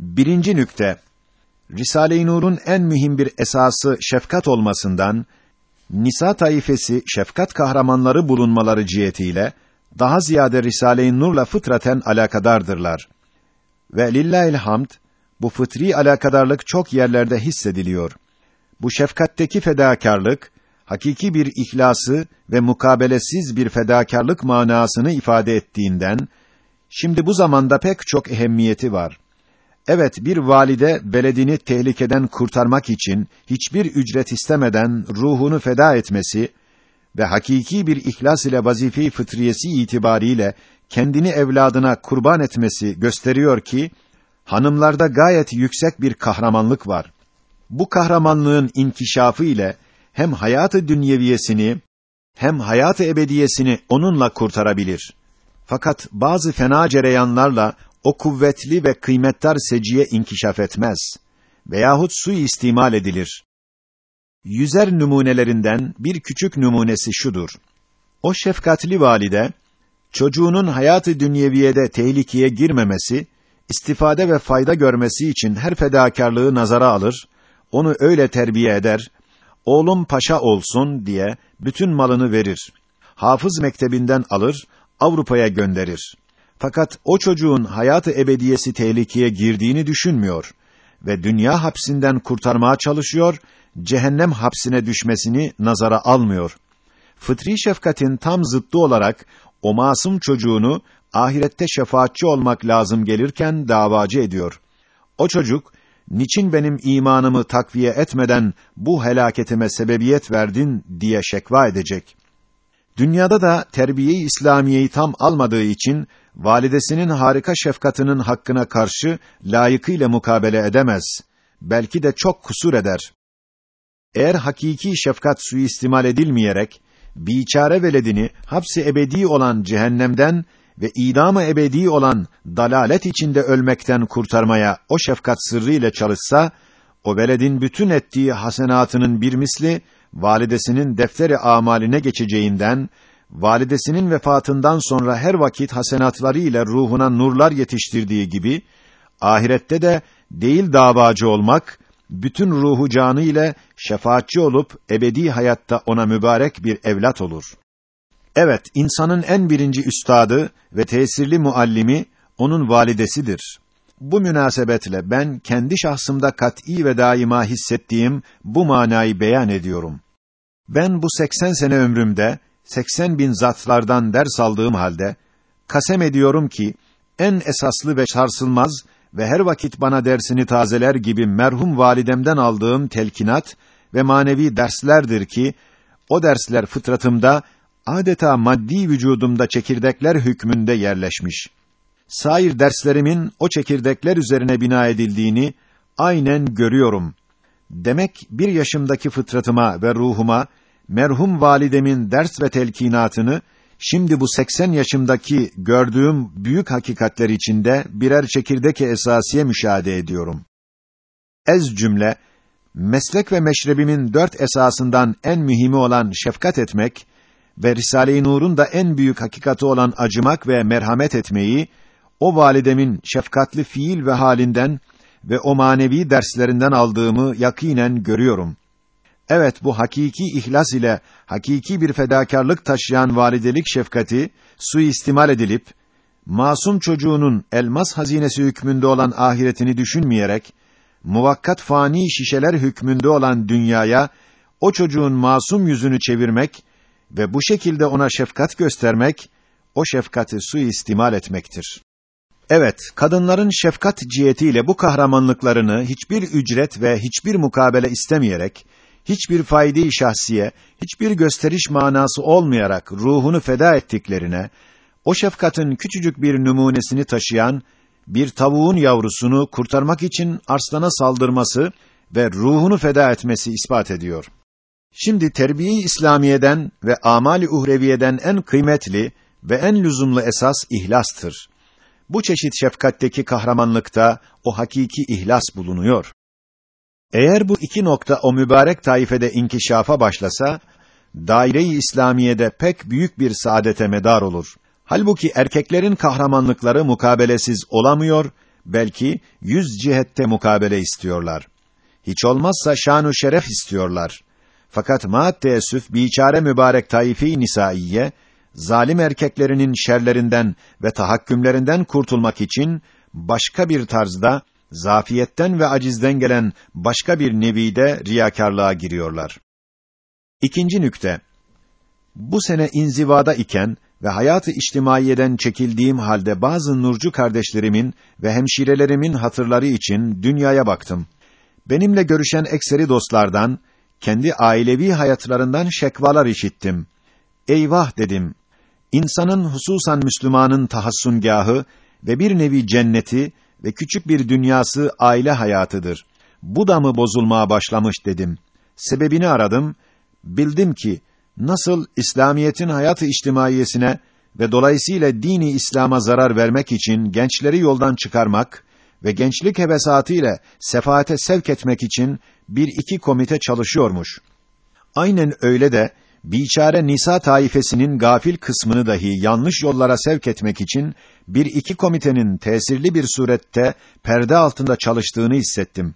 Birinci nükte, Risale-i Nur'un en mühim bir esası şefkat olmasından, Nisa taifesi şefkat kahramanları bulunmaları cihetiyle, daha ziyade Risale-i Nur'la fıtraten alakadardırlar. Ve lillahil hamd, bu fıtri alakadarlık çok yerlerde hissediliyor. Bu şefkatteki fedakarlık, hakiki bir ihlası ve mukabelesiz bir fedakarlık manasını ifade ettiğinden, şimdi bu zamanda pek çok ehemmiyeti var. Evet, bir valide beledini tehlikeden kurtarmak için hiçbir ücret istemeden ruhunu feda etmesi ve hakiki bir ihlas ile vazife-i fıtriyesi itibariyle kendini evladına kurban etmesi gösteriyor ki hanımlarda gayet yüksek bir kahramanlık var. Bu kahramanlığın inkişafı ile hem hayatı dünyeviyesini hem hayatı ebediyesini onunla kurtarabilir. Fakat bazı fena cereyanlarla o kuvvetli ve kıymetdar seciye inkişaf etmez veyahut su istimal edilir. Yüzer numunelerinden bir küçük numunesi şudur. O şefkatli valide çocuğunun hayatı dünyeviyede tehlikeye girmemesi, istifade ve fayda görmesi için her fedakarlığı nazara alır, onu öyle terbiye eder, oğlum paşa olsun diye bütün malını verir. Hafız mektebinden alır, Avrupa'ya gönderir. Fakat o çocuğun hayatı ebediyesi tehlikeye girdiğini düşünmüyor ve dünya hapsinden kurtarmaya çalışıyor, cehennem hapsine düşmesini nazara almıyor. Fıtri şefkatin tam zıttı olarak o masum çocuğunu ahirette şefaatçi olmak lazım gelirken davacı ediyor. O çocuk niçin benim imanımı takviye etmeden bu helaketime sebebiyet verdin diye şekva edecek. Dünyada da terbiye-i İslamiyeyi tam almadığı için validesinin harika şefkatinin hakkına karşı layıkıyla mukabele edemez. Belki de çok kusur eder. Eğer hakiki şefkat suistimal edilmeyerek biçare veledini hapsi ebedi olan cehennemden ve idamı ebedi olan dalalet içinde ölmekten kurtarmaya o şefkat sırrı ile çalışsa, o veledin bütün ettiği hasenatının bir misli, validesinin defteri amaline geçeceğinden, validesinin vefatından sonra her vakit hasenatları ile ruhuna nurlar yetiştirdiği gibi, ahirette de değil davacı olmak, bütün ruhu canı ile şefaatçi olup ebedi hayatta ona mübarek bir evlat olur. Evet, insanın en birinci üstadı ve tesirli muallimi onun validesidir. Bu münasebetle ben kendi şahsımda kat'î ve daima hissettiğim bu manayı beyan ediyorum. Ben bu 80 sene ömrümde 80 bin zatlardan ders aldığım halde kasem ediyorum ki en esaslı ve sarsılmaz ve her vakit bana dersini tazeler gibi merhum validemden aldığım telkinat ve manevi derslerdir ki o dersler fıtratımda adeta maddi vücudumda çekirdekler hükmünde yerleşmiş. Sair derslerimin o çekirdekler üzerine bina edildiğini aynen görüyorum. Demek bir yaşımdaki fıtratıma ve ruhuma merhum validemin ders ve telkinatını şimdi bu 80 yaşımdaki gördüğüm büyük hakikatler içinde birer çekirdek esasiye müşahede ediyorum. Ez cümle meslek ve meşrebimin dört esasından en mühimi olan şefkat etmek ve Risale-i Nur'un da en büyük hakikati olan acımak ve merhamet etmeyi o validemin şefkatli fiil ve halinden ve o manevi derslerinden aldığımı yakinen görüyorum. Evet bu hakiki ihlas ile hakiki bir fedakarlık taşıyan validelik şefkati suistimal edilip masum çocuğunun elmas hazinesi hükmünde olan ahiretini düşünmeyerek muvakkat fani şişeler hükmünde olan dünyaya o çocuğun masum yüzünü çevirmek ve bu şekilde ona şefkat göstermek o şefkati suistimal etmektir. Evet, kadınların şefkat cihetiyle bu kahramanlıklarını hiçbir ücret ve hiçbir mukabele istemeyerek hiçbir fayda şahsiye, hiçbir gösteriş manası olmayarak ruhunu feda ettiklerine, o şefkatin küçücük bir numunesini taşıyan bir tavuğun yavrusunu kurtarmak için arslana saldırması ve ruhunu feda etmesi ispat ediyor. Şimdi terbiye-i İslamiye'den ve amali uhreviyeden en kıymetli ve en lüzumlu esas ihlastır. Bu çeşit şefkatteki kahramanlıkta o hakiki ihlas bulunuyor. Eğer bu iki nokta o mübarek taifede inkişafa başlasa, daire-i İslamiye'de pek büyük bir saadete medar olur. Halbuki erkeklerin kahramanlıkları mukabelesiz olamıyor belki yüz cihette mukabele istiyorlar. Hiç olmazsa şanu şeref istiyorlar. Fakat maat teessüf biçare mübarek taifi nisaiye zalim erkeklerinin şerlerinden ve tahakkümlerinden kurtulmak için başka bir tarzda zafiyetten ve acizden gelen başka bir nevide riyakarlığa giriyorlar. İkinci nükte. Bu sene inzivada iken ve hayatı içtimaiyeden çekildiğim halde bazı nurcu kardeşlerimin ve hemşirelerimin hatırları için dünyaya baktım. Benimle görüşen ekseri dostlardan, kendi ailevi hayatlarından şekvalar işittim. Eyvah dedim. İnsanın hususan Müslümanın tahassungahı ve bir nevi cenneti ve küçük bir dünyası aile hayatıdır. Bu da mı bozulmaya başlamış dedim. Sebebini aradım. Bildim ki nasıl İslamiyetin hayatı içtimaiyesine ve dolayısıyla dini İslam'a zarar vermek için gençleri yoldan çıkarmak ve gençlik hevesatı ile sefaate sevk etmek için bir iki komite çalışıyormuş. Aynen öyle de biçare nisa taifesinin gafil kısmını dahi yanlış yollara sevk etmek için bir iki komitenin tesirli bir surette perde altında çalıştığını hissettim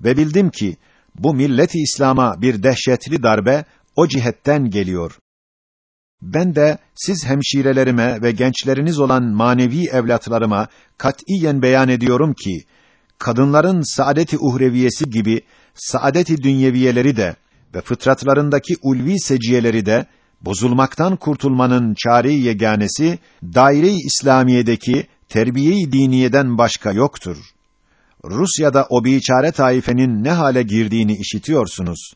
ve bildim ki bu milleti İslam'a bir dehşetli darbe o cihetten geliyor. Ben de siz hemşirelerime ve gençleriniz olan manevi evlatlarıma katiyen beyan ediyorum ki kadınların saadeti uhreviyesi gibi saadeti dünyeviyeleri de ve fıtratlarındaki ulvi seciyeleri de bozulmaktan kurtulmanın çare-i yeganesi daire-i İslamiye'deki terbiye-i diniyeden başka yoktur. Rusya'da o biçare taifenin ne hale girdiğini işitiyorsunuz.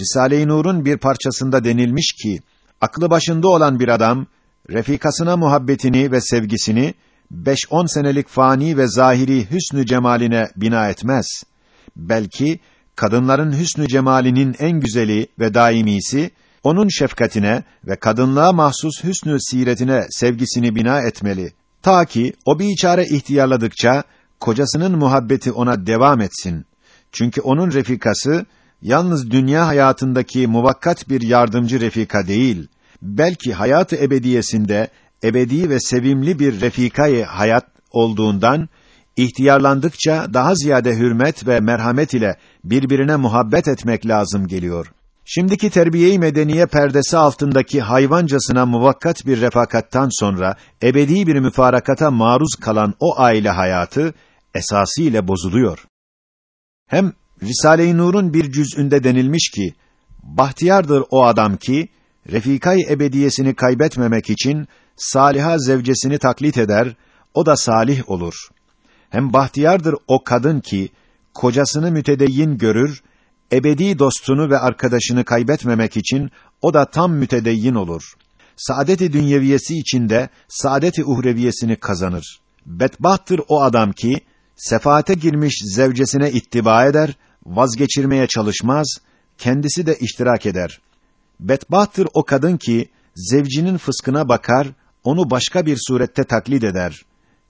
Risale-i Nur'un bir parçasında denilmiş ki aklı başında olan bir adam refikasına muhabbetini ve sevgisini beş on senelik fani ve zahiri hüsnü cemaline bina etmez. Belki kadınların hüsnü cemalinin en güzeli ve daimisi onun şefkatine ve kadınlığa mahsus hüsnü siretine sevgisini bina etmeli. Ta ki o biçare ihtiyarladıkça kocasının muhabbeti ona devam etsin. Çünkü onun refikası yalnız dünya hayatındaki muvakkat bir yardımcı refika değil, belki hayatı ebediyesinde ebedi ve sevimli bir refikayı hayat olduğundan ihtiyarlandıkça daha ziyade hürmet ve merhamet ile birbirine muhabbet etmek lazım geliyor. Şimdiki terbiye-i medeniye perdesi altındaki hayvancasına muvakkat bir refakattan sonra ebedi bir müfarakata maruz kalan o aile hayatı esasıyla bozuluyor. Hem Risale-i Nur'un bir cüz'ünde denilmiş ki bahtiyardır o adam ki refikay ebediyesini kaybetmemek için saliha zevcesini taklit eder, o da salih olur. Hem bahtiyardır o kadın ki kocasını mütedeyyin görür, ebedi dostunu ve arkadaşını kaybetmemek için o da tam mütedeyyin olur. Saadet-i dünyeviyesi içinde saadet-i uhreviyesini kazanır. Bedbahttır o adam ki sefaate girmiş zevcesine ittiba eder, vazgeçirmeye çalışmaz, kendisi de iştirak eder. Bedbahttır o kadın ki zevcinin fıskına bakar, onu başka bir surette taklit eder.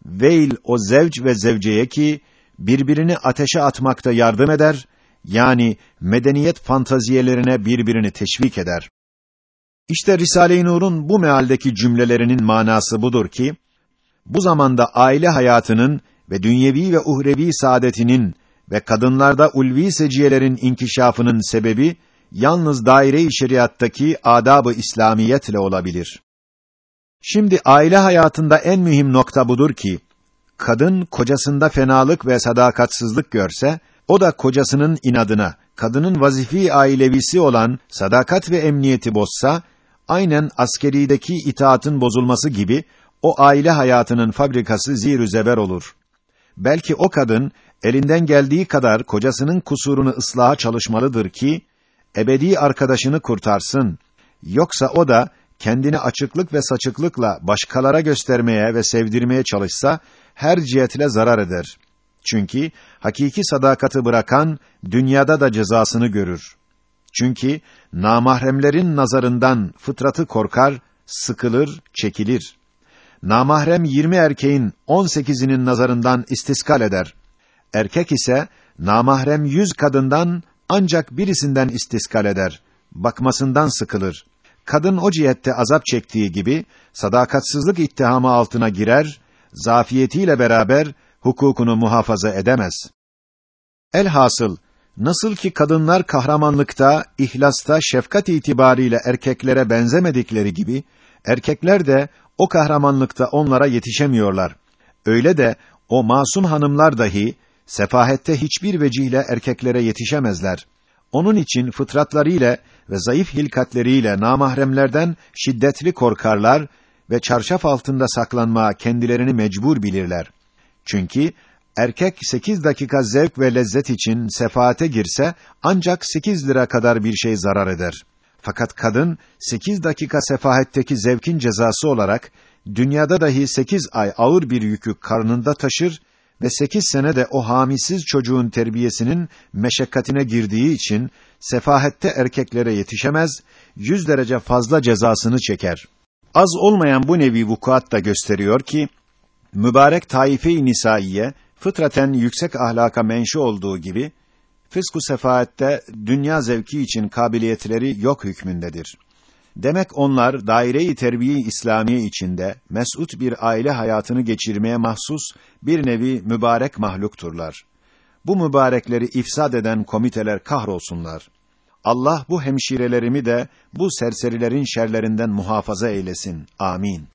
Veil o zevc ve zevceye ki birbirini ateşe atmakta yardım eder, yani medeniyet fantaziyelerine birbirini teşvik eder. İşte Risale-i Nur'un bu mealdeki cümlelerinin manası budur ki, bu zamanda aile hayatının ve dünyevi ve uhrevi saadetinin ve kadınlarda ulvi seciyelerin inkişafının sebebi yalnız daire-i şeriattaki adab-ı İslamiyetle olabilir. Şimdi aile hayatında en mühim nokta budur ki kadın kocasında fenalık ve sadakatsızlık görse o da kocasının inadına kadının vazifi ailevisi olan sadakat ve emniyeti bozsa aynen askerideki itaatın bozulması gibi o aile hayatının fabrikası zir zeber olur. Belki o kadın elinden geldiği kadar kocasının kusurunu ıslaha çalışmalıdır ki ebedi arkadaşını kurtarsın. Yoksa o da kendini açıklık ve saçıklıkla başkalara göstermeye ve sevdirmeye çalışsa her cihetle zarar eder. Çünkü hakiki sadakati bırakan dünyada da cezasını görür. Çünkü namahremlerin nazarından fıtratı korkar, sıkılır, çekilir. Namahrem 20 erkeğin 18'inin nazarından istiskal eder. Erkek ise namahrem 100 kadından ancak birisinden istiskal eder. Bakmasından sıkılır. Kadın o cihette azap çektiği gibi sadakatsızlık ittihamı altına girer, zafiyetiyle beraber hukukunu muhafaza edemez. Elhasıl, nasıl ki kadınlar kahramanlıkta, ihlasta, şefkat itibariyle erkeklere benzemedikleri gibi, erkekler de o kahramanlıkta onlara yetişemiyorlar. Öyle de o masum hanımlar dahi sefahette hiçbir vecihle erkeklere yetişemezler. Onun için fıtratlarıyla ve zayıf hilkatleriyle namahremlerden şiddetli korkarlar ve çarşaf altında saklanmaya kendilerini mecbur bilirler. Çünkü erkek sekiz dakika zevk ve lezzet için sefaate girse ancak sekiz lira kadar bir şey zarar eder. Fakat kadın sekiz dakika sefahetteki zevkin cezası olarak dünyada dahi sekiz ay ağır bir yükü karnında taşır ve sekiz sene de o hamisiz çocuğun terbiyesinin meşakkatine girdiği için sefahette erkeklere yetişemez, yüz derece fazla cezasını çeker. Az olmayan bu nevi vukuat da gösteriyor ki, mübarek taife-i nisaiye, fıtraten yüksek ahlaka menşu olduğu gibi, fısku sefahatte dünya zevki için kabiliyetleri yok hükmündedir. Demek onlar daire-i terbiye İslamiye içinde mesut bir aile hayatını geçirmeye mahsus bir nevi mübarek mahlukturlar. Bu mübarekleri ifsad eden komiteler kahrolsunlar. Allah bu hemşirelerimi de bu serserilerin şerlerinden muhafaza eylesin. Amin.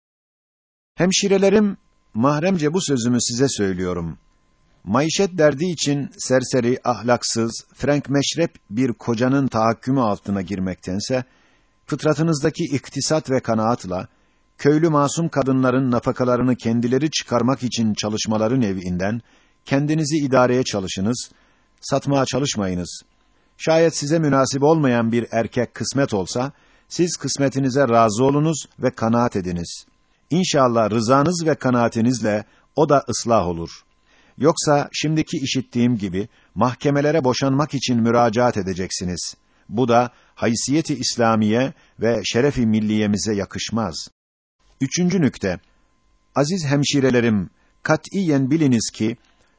Hemşirelerim, mahremce bu sözümü size söylüyorum. Maişet derdi için serseri, ahlaksız, frank meşrep bir kocanın tahakkümü altına girmektense, fıtratınızdaki iktisat ve kanaatla, köylü masum kadınların nafakalarını kendileri çıkarmak için çalışmaları neviinden, kendinizi idareye çalışınız, satmaya çalışmayınız. Şayet size münasip olmayan bir erkek kısmet olsa, siz kısmetinize razı olunuz ve kanaat ediniz. İnşallah rızanız ve kanaatinizle o da ıslah olur. Yoksa şimdiki işittiğim gibi mahkemelere boşanmak için müracaat edeceksiniz. Bu da haysiyeti İslamiye ve şerefi milliyemize yakışmaz. Üçüncü nükte. Aziz hemşirelerim, katiyen biliniz ki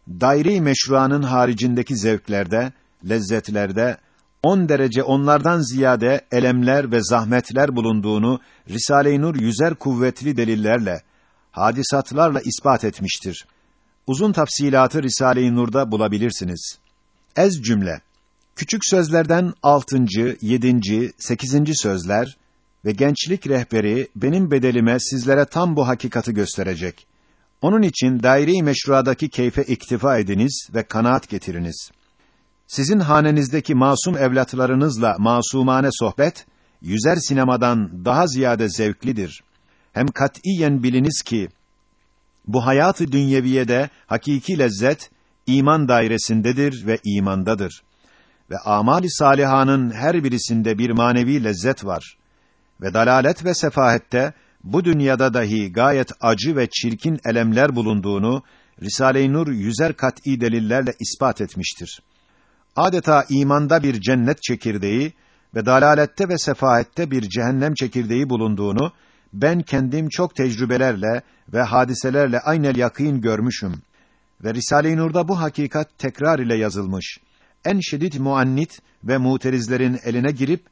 daire-i meşruanın haricindeki zevklerde, lezzetlerde on derece onlardan ziyade elemler ve zahmetler bulunduğunu Risale-i Nur yüzer kuvvetli delillerle, hadisatlarla ispat etmiştir. Uzun tafsilatı Risale-i Nur'da bulabilirsiniz. Ez cümle Küçük sözlerden altıncı, yedinci, sekizinci sözler ve gençlik rehberi benim bedelime sizlere tam bu hakikati gösterecek. Onun için daire-i meşruadaki keyfe iktifa ediniz ve kanaat getiriniz. Sizin hanenizdeki masum evlatlarınızla masumane sohbet, yüzer sinemadan daha ziyade zevklidir. Hem katiyen biliniz ki, bu hayatı dünyeviyede hakiki lezzet, iman dairesindedir ve imandadır ve amali salihanın her birisinde bir manevi lezzet var. Ve dalalet ve sefahette bu dünyada dahi gayet acı ve çirkin elemler bulunduğunu Risale-i Nur yüzer kat'î delillerle ispat etmiştir. Adeta imanda bir cennet çekirdeği ve dalalette ve sefahette bir cehennem çekirdeği bulunduğunu ben kendim çok tecrübelerle ve hadiselerle aynel yakîn görmüşüm. Ve Risale-i Nur'da bu hakikat tekrar ile yazılmış en şiddet muannit ve muterizlerin eline girip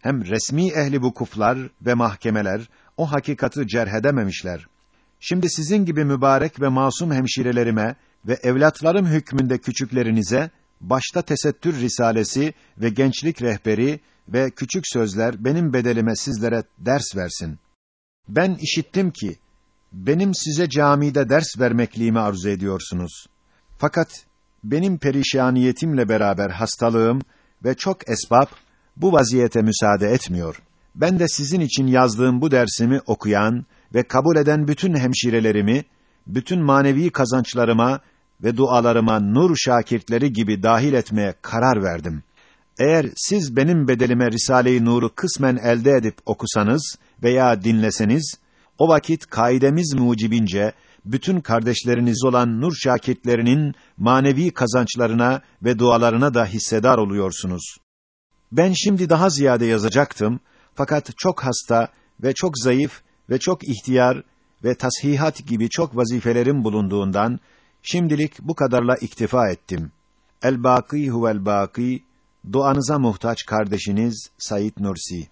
hem resmi ehli vukuflar ve mahkemeler o hakikati cerhedememişler. Şimdi sizin gibi mübarek ve masum hemşirelerime ve evlatlarım hükmünde küçüklerinize başta tesettür risalesi ve gençlik rehberi ve küçük sözler benim bedelime sizlere ders versin. Ben işittim ki benim size camide ders vermekliğimi arzu ediyorsunuz. Fakat benim perişaniyetimle beraber hastalığım ve çok esbab bu vaziyete müsaade etmiyor. Ben de sizin için yazdığım bu dersimi okuyan ve kabul eden bütün hemşirelerimi, bütün manevi kazançlarıma ve dualarıma nur şakirtleri gibi dahil etmeye karar verdim. Eğer siz benim bedelime Risale-i Nur'u kısmen elde edip okusanız veya dinleseniz, o vakit kaidemiz mucibince bütün kardeşleriniz olan nur şakirtlerinin manevi kazançlarına ve dualarına da hissedar oluyorsunuz. Ben şimdi daha ziyade yazacaktım fakat çok hasta ve çok zayıf ve çok ihtiyar ve tashihat gibi çok vazifelerim bulunduğundan şimdilik bu kadarla iktifa ettim. El baki huvel baki duanıza muhtaç kardeşiniz Sayit Nursi